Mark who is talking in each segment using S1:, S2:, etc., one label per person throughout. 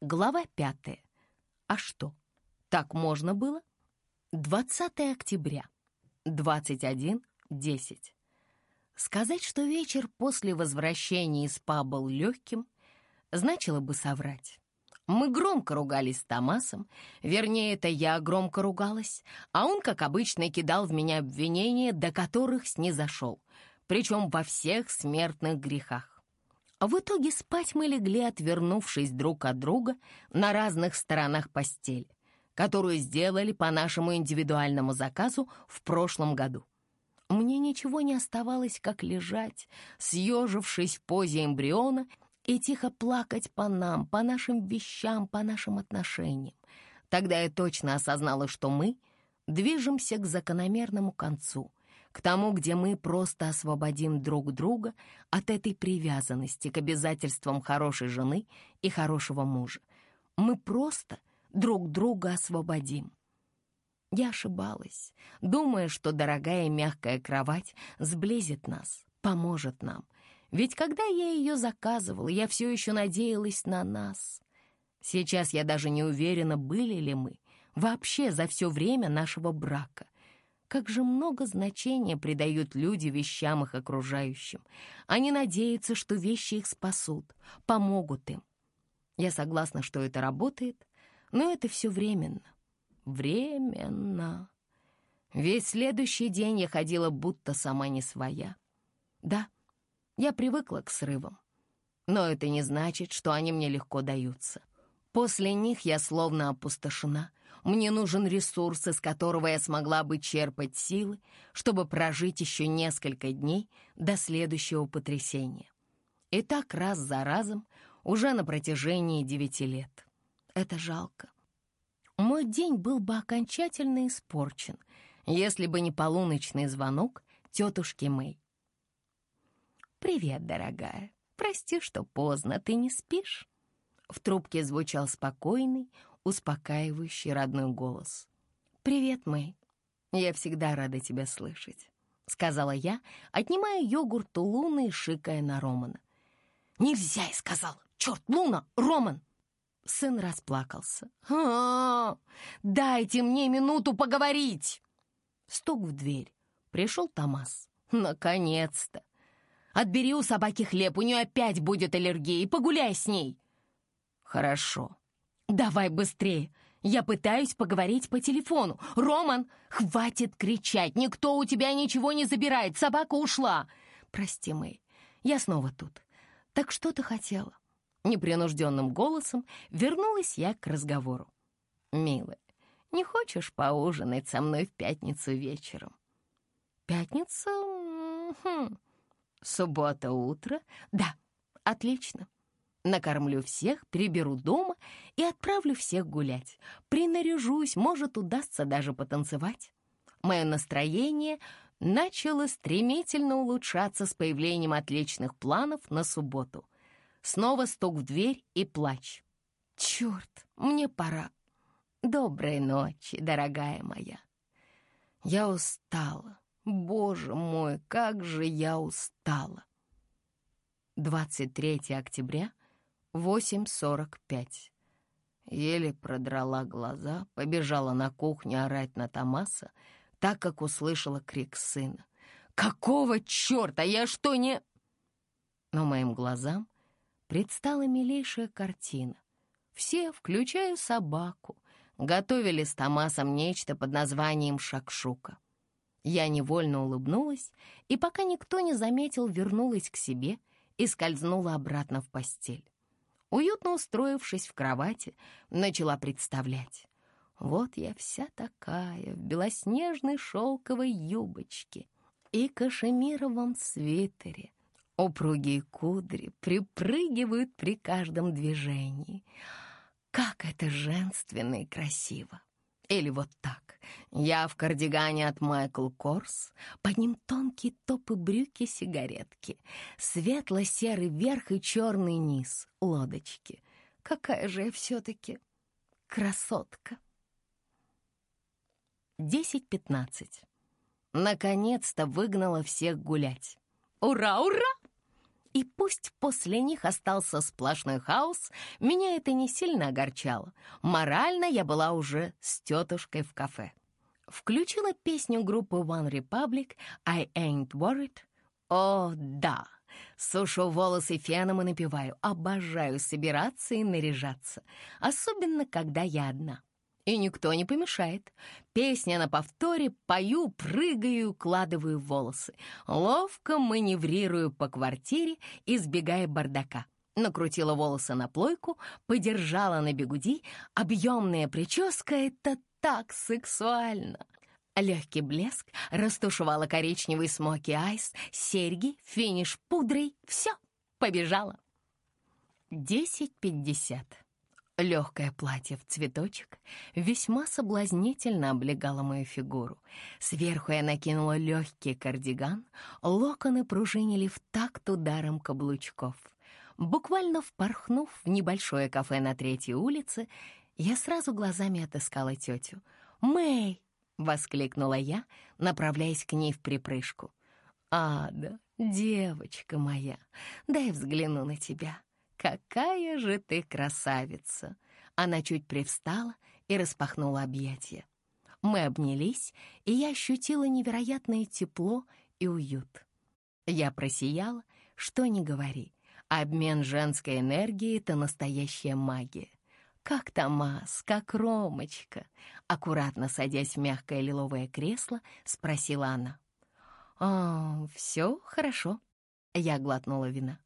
S1: Глава пятая. А что, так можно было? 20 октября, 21.10. Сказать, что вечер после возвращения из паба был легким, значило бы соврать. Мы громко ругались с Томасом, вернее, это я громко ругалась, а он, как обычно, кидал в меня обвинения, до которых снизошел, причем во всех смертных грехах. А в итоге спать мы легли, отвернувшись друг от друга на разных сторонах постели, которую сделали по нашему индивидуальному заказу в прошлом году. Мне ничего не оставалось, как лежать, съежившись в позе эмбриона и тихо плакать по нам, по нашим вещам, по нашим отношениям. Тогда я точно осознала, что мы движемся к закономерному концу — к тому, где мы просто освободим друг друга от этой привязанности к обязательствам хорошей жены и хорошего мужа. Мы просто друг друга освободим. Я ошибалась, думая, что дорогая мягкая кровать сблизит нас, поможет нам. Ведь когда я ее заказывала, я все еще надеялась на нас. Сейчас я даже не уверена, были ли мы вообще за все время нашего брака — как же много значения придают люди вещам их окружающим. Они надеются, что вещи их спасут, помогут им. Я согласна, что это работает, но это все временно. Временно. Весь следующий день я ходила будто сама не своя. Да, я привыкла к срывам, но это не значит, что они мне легко даются. После них я словно опустошена, мне нужен ресурс, из которого я смогла бы черпать силы, чтобы прожить еще несколько дней до следующего потрясения. И так раз за разом, уже на протяжении девяти лет. Это жалко. Мой день был бы окончательно испорчен, если бы не полуночный звонок тетушки Мэй. «Привет, дорогая. Прости, что поздно. Ты не спишь?» В трубке звучал спокойный, успокаивающий родной голос. «Привет, Мэй. Я всегда рада тебя слышать», — сказала я, отнимая йогурт у Луны и шикая на Романа. «Нельзя!» — сказал. «Черт, Луна! Роман!» Сын расплакался. А, -а, а Дайте мне минуту поговорить!» Стук в дверь. Пришел Томас. «Наконец-то! Отбери у собаки хлеб, у нее опять будет аллергия, и погуляй с ней!» «Хорошо», «Давай быстрее! Я пытаюсь поговорить по телефону. Роман, хватит кричать! Никто у тебя ничего не забирает! Собака ушла!» «Прости, Мэй, я снова тут. Так что ты хотела?» Непринужденным голосом вернулась я к разговору. «Милая, не хочешь поужинать со мной в пятницу вечером?» «Пятница? Хм. Суббота утро? Да, отлично. Накормлю всех, приберу дома и отправлю всех гулять. Принаряжусь, может, удастся даже потанцевать. Мое настроение начало стремительно улучшаться с появлением отличных планов на субботу. Снова стук в дверь и плач. «Черт, мне пора. Доброй ночи, дорогая моя. Я устала. Боже мой, как же я устала!» 23 октября 8.45. Еле продрала глаза, побежала на кухню орать на Томаса, так как услышала крик сына. «Какого черта? Я что не...» Но моим глазам предстала милейшая картина. Все, включая собаку, готовили с Томасом нечто под названием шакшука. Я невольно улыбнулась, и пока никто не заметил, вернулась к себе и скользнула обратно в постель уютно устроившись в кровати, начала представлять. Вот я вся такая, в белоснежной шелковой юбочке и кашемировом свитере. Упругие кудри припрыгивают при каждом движении. Как это женственно и красиво! Или вот так. Я в кардигане от Майкл Корс, под ним тонкие топы брюки сигаретки, светло-серый верх и черный низ, лодочки. Какая же я все-таки красотка. 10-15. Наконец-то выгнала всех гулять. Ура, ура! И пусть после них остался сплошной хаос, меня это не сильно огорчало. Морально я была уже с тетушкой в кафе. Включила песню группы One Republic «I Ain't Worried». О, да! Сушу волосы феном и напеваю. Обожаю собираться и наряжаться. Особенно, когда я одна и никто не помешает. Песня на повторе, пою, прыгаю, укладываю волосы. Ловко маневрирую по квартире, избегая бардака. Накрутила волосы на плойку, подержала на бегуди. Объемная прическа — это так сексуально. Легкий блеск, растушевала коричневый смоки-айс, серьги, финиш пудрой. Все, побежала. Десять пятьдесят. Легкое платье в цветочек весьма соблазнительно облегало мою фигуру. Сверху я накинула легкий кардиган, локоны пружинили в такт ударом каблучков. Буквально впорхнув в небольшое кафе на третьей улице, я сразу глазами отыскала тетю. «Мэй!» — воскликнула я, направляясь к ней в припрыжку. «Ада, девочка моя, дай взгляну на тебя». «Какая же ты красавица!» Она чуть привстала и распахнула объятия. Мы обнялись, и я ощутила невероятное тепло и уют. Я просияла, что не говори. Обмен женской энергией — это настоящая магия. Как Томас, как Ромочка. Аккуратно садясь в мягкое лиловое кресло, спросила она. «А, все хорошо». Я глотнула вина.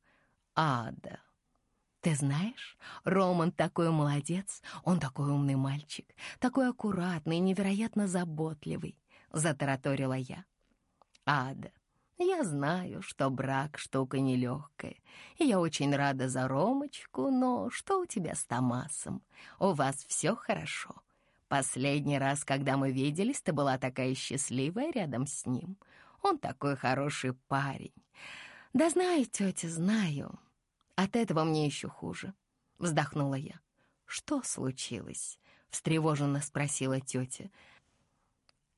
S1: «Ада, ты знаешь, Роман такой молодец, он такой умный мальчик, такой аккуратный, невероятно заботливый, — затараторила я. Ада, я знаю, что брак — штука нелегкая, и я очень рада за Ромочку, но что у тебя с Томасом? У вас все хорошо. Последний раз, когда мы виделись, ты была такая счастливая рядом с ним. Он такой хороший парень. Да знаю, тетя, знаю. От этого мне еще хуже. Вздохнула я. Что случилось? Встревоженно спросила тетя.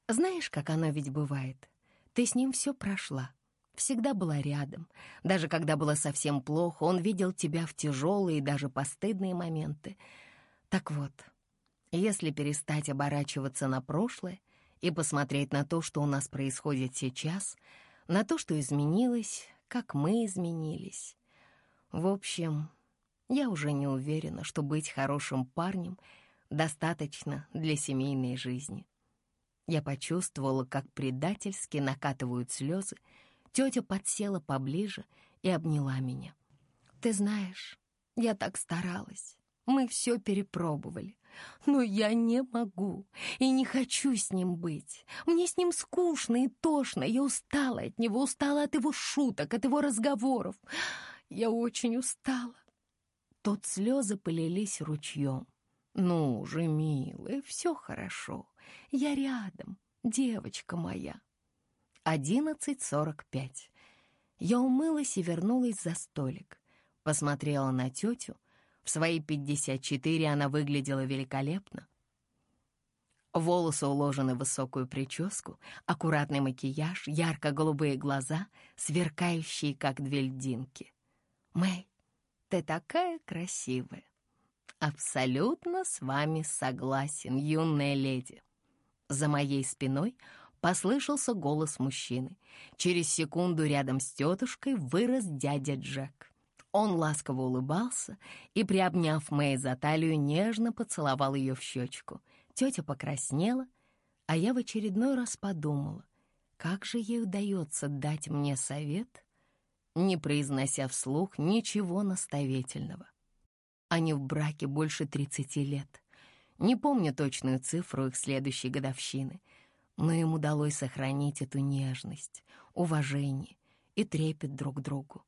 S1: Знаешь, как оно ведь бывает? Ты с ним все прошла. Всегда была рядом. Даже когда было совсем плохо, он видел тебя в тяжелые даже постыдные моменты. Так вот, если перестать оборачиваться на прошлое и посмотреть на то, что у нас происходит сейчас, на то, что изменилось, как мы изменились, в общем, я уже не уверена, что быть хорошим парнем достаточно для семейной жизни. Я почувствовала, как предательски накатывают слезы. Тетя подсела поближе и обняла меня. «Ты знаешь, я так старалась. Мы все перепробовали. Но я не могу и не хочу с ним быть. Мне с ним скучно и тошно. Я устала от него, устала от его шуток, от его разговоров. Я очень устала. Тут слезы полились ручьем. Ну же, милая, все хорошо. Я рядом, девочка моя. Одиннадцать сорок пять. Я умылась и вернулась за столик. Посмотрела на тетю. В свои пятьдесят четыре она выглядела великолепно. Волосы уложены в высокую прическу, аккуратный макияж, ярко-голубые глаза, сверкающие, как две льдинки. Мэй, ты такая красивая. Абсолютно с вами согласен, юная леди. За моей спиной послышался голос мужчины. Через секунду рядом с тетушкой вырос дядя Джек. Он ласково улыбался и, приобняв Мэй за талию, нежно поцеловал ее в щечку. Тетя покраснела, а я в очередной раз подумала, как же ей удается дать мне совет, не произнося вслух ничего наставительного. Они в браке больше 30 лет. Не помню точную цифру их следующей годовщины, но им удалось сохранить эту нежность, уважение и трепет друг к другу.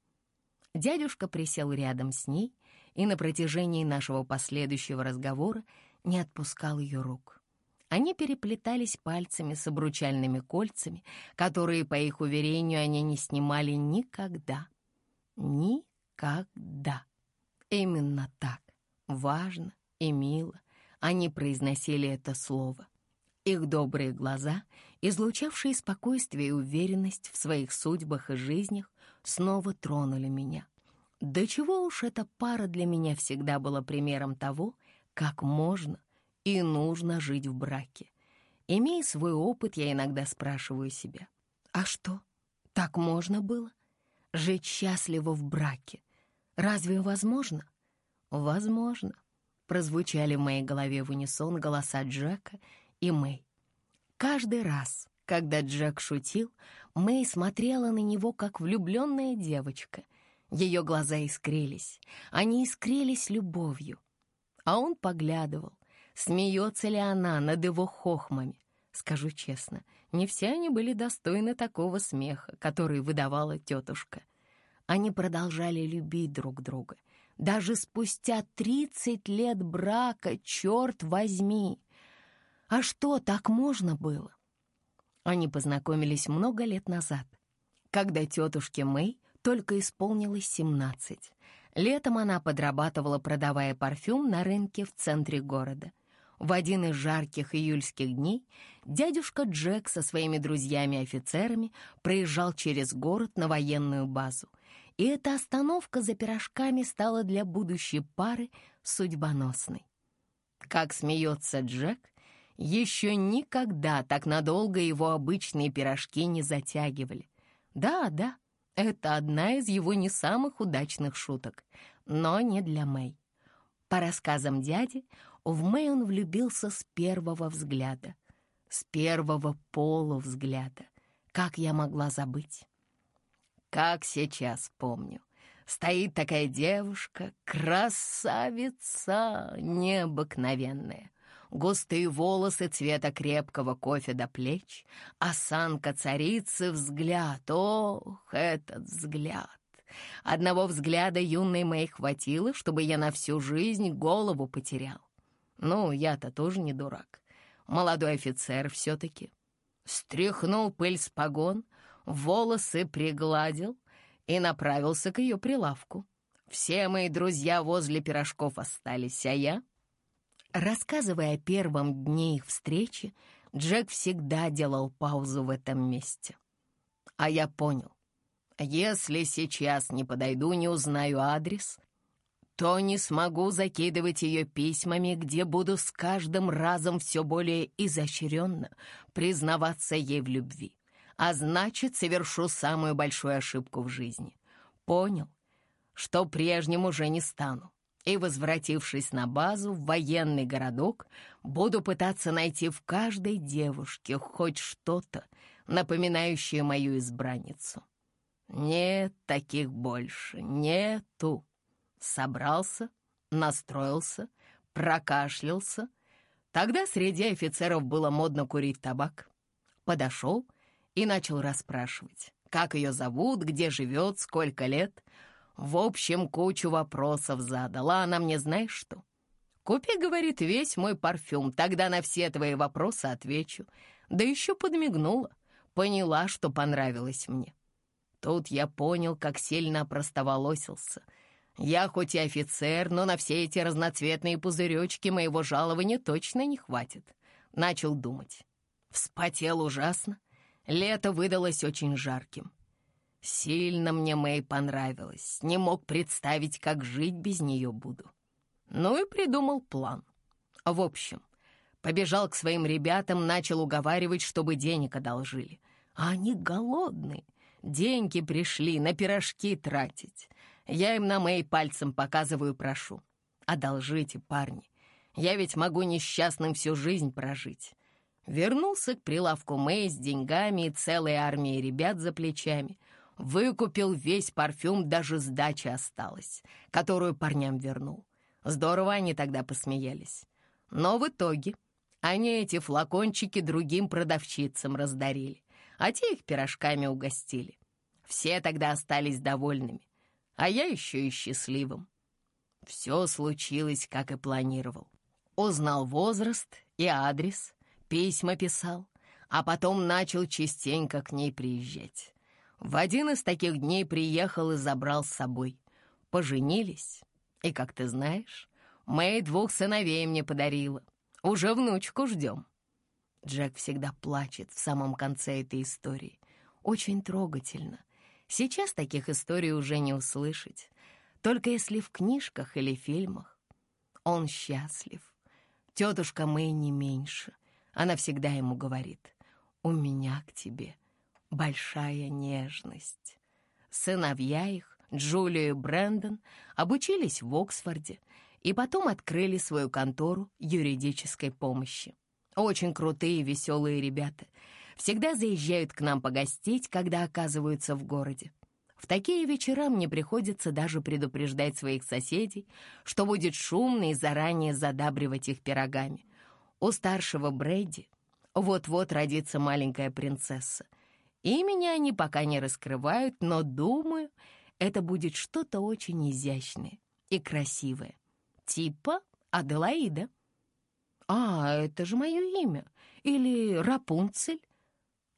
S1: Дядюшка присел рядом с ней и на протяжении нашего последующего разговора не отпускал ее рук. Они переплетались пальцами с обручальными кольцами, которые, по их уверению, они не снимали никогда. Никогда. Именно так, важно и мило, они произносили это слово. Их добрые глаза излучавшие спокойствие и уверенность в своих судьбах и жизнях, снова тронули меня. До чего уж эта пара для меня всегда была примером того, как можно и нужно жить в браке. Имея свой опыт, я иногда спрашиваю себя, а что, так можно было? Жить счастливо в браке? Разве возможно? Возможно. Прозвучали в моей голове в унисон голоса Джека и Мэй. Каждый раз, когда Джек шутил, Мэй смотрела на него, как влюбленная девочка. Ее глаза искрились, они искрились любовью. А он поглядывал, Смеется ли она над его хохмами? Скажу честно, не все они были достойны такого смеха, который выдавала тетушка. Они продолжали любить друг друга. Даже спустя тридцать лет брака, черт возьми! А что, так можно было? Они познакомились много лет назад, когда тетушке Мэй только исполнилось семнадцать. Летом она подрабатывала, продавая парфюм на рынке в центре города — в один из жарких июльских дней дядюшка Джек со своими друзьями-офицерами проезжал через город на военную базу, и эта остановка за пирожками стала для будущей пары судьбоносной. Как смеется Джек, еще никогда так надолго его обычные пирожки не затягивали. Да, да, это одна из его не самых удачных шуток, но не для Мэй. По рассказам дяди, в Мэй он влюбился с первого взгляда, с первого полувзгляда. Как я могла забыть? Как сейчас помню. Стоит такая девушка, красавица необыкновенная. Густые волосы цвета крепкого кофе до плеч, осанка царицы, взгляд, ох, этот взгляд. Одного взгляда юной Мэй хватило, чтобы я на всю жизнь голову потерял. Ну, я-то тоже не дурак. Молодой офицер все-таки. Стряхнул пыль с погон, волосы пригладил и направился к ее прилавку. Все мои друзья возле пирожков остались, а я... Рассказывая о первом дне их встречи, Джек всегда делал паузу в этом месте. А я понял. Если сейчас не подойду, не узнаю адрес, то не смогу закидывать ее письмами, где буду с каждым разом все более изощренно признаваться ей в любви. А значит, совершу самую большую ошибку в жизни. Понял, что прежним уже не стану. И, возвратившись на базу в военный городок, буду пытаться найти в каждой девушке хоть что-то, напоминающее мою избранницу. Нет таких больше, нету. Собрался, настроился, прокашлялся. Тогда среди офицеров было модно курить табак. Подошел и начал расспрашивать, как ее зовут, где живет, сколько лет. В общем, кучу вопросов задала она мне, знаешь что? Купи, говорит, весь мой парфюм, тогда на все твои вопросы отвечу. Да еще подмигнула, поняла, что понравилось мне. Тут я понял, как сильно опростоволосился — я хоть и офицер, но на все эти разноцветные пузыречки моего жалования точно не хватит. Начал думать. Вспотел ужасно. Лето выдалось очень жарким. Сильно мне Мэй понравилась. Не мог представить, как жить без нее буду. Ну и придумал план. В общем, побежал к своим ребятам, начал уговаривать, чтобы денег одолжили. А они голодные. Деньги пришли на пирожки тратить. Я им на Мэй пальцем показываю, прошу. Одолжите, парни. Я ведь могу несчастным всю жизнь прожить. Вернулся к прилавку Мэй с деньгами и целой армией ребят за плечами. Выкупил весь парфюм, даже сдача осталась, которую парням вернул. Здорово они тогда посмеялись. Но в итоге они эти флакончики другим продавщицам раздарили, а те их пирожками угостили. Все тогда остались довольными а я еще и счастливым. Все случилось, как и планировал. Узнал возраст и адрес, письма писал, а потом начал частенько к ней приезжать. В один из таких дней приехал и забрал с собой. Поженились, и, как ты знаешь, Мэй двух сыновей мне подарила. Уже внучку ждем. Джек всегда плачет в самом конце этой истории. Очень трогательно. Сейчас таких историй уже не услышать. Только если в книжках или фильмах. Он счастлив. Тетушка Мэй не меньше. Она всегда ему говорит, «У меня к тебе большая нежность». Сыновья их, Джулия и Брэндон, обучились в Оксфорде и потом открыли свою контору юридической помощи. Очень крутые и веселые ребята. Всегда заезжают к нам погостить, когда оказываются в городе. В такие вечера мне приходится даже предупреждать своих соседей, что будет шумно и заранее задабривать их пирогами. У старшего Брэди вот-вот родится маленькая принцесса. Имени они пока не раскрывают, но, думаю, это будет что-то очень изящное и красивое. Типа Аделаида. «А, это же мое имя. Или Рапунцель.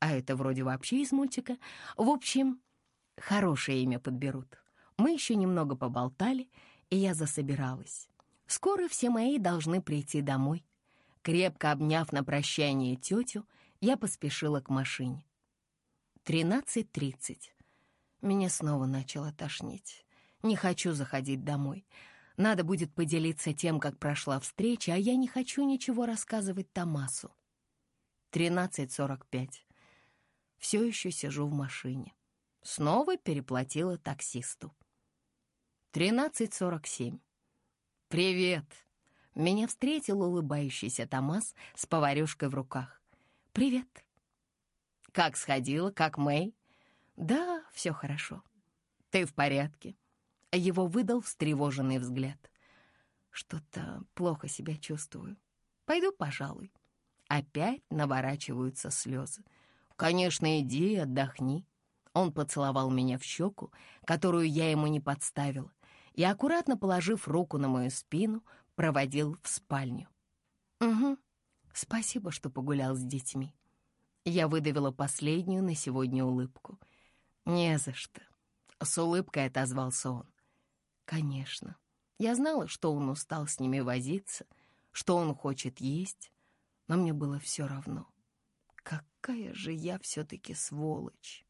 S1: А это вроде вообще из мультика. В общем, хорошее имя подберут. Мы еще немного поболтали, и я засобиралась. Скоро все мои должны прийти домой. Крепко обняв на прощание тетю, я поспешила к машине. Тринадцать тридцать. Меня снова начало тошнить. Не хочу заходить домой. Надо будет поделиться тем, как прошла встреча, а я не хочу ничего рассказывать Томасу. 13.45. Все еще сижу в машине. Снова переплатила таксисту. 13.47. «Привет!» Меня встретил улыбающийся Томас с поварюшкой в руках. «Привет!» «Как сходила? Как Мэй?» «Да, все хорошо. Ты в порядке?» Его выдал встревоженный взгляд. Что-то плохо себя чувствую. Пойду, пожалуй. Опять наворачиваются слезы. Конечно, иди отдохни. Он поцеловал меня в щеку, которую я ему не подставила, и, аккуратно положив руку на мою спину, проводил в спальню. «Угу, спасибо, что погулял с детьми». Я выдавила последнюю на сегодня улыбку. «Не за что», — с улыбкой отозвался он. Конечно, я знала, что он устал с ними возиться, что он хочет есть, но мне было все равно. Какая же я все-таки сволочь!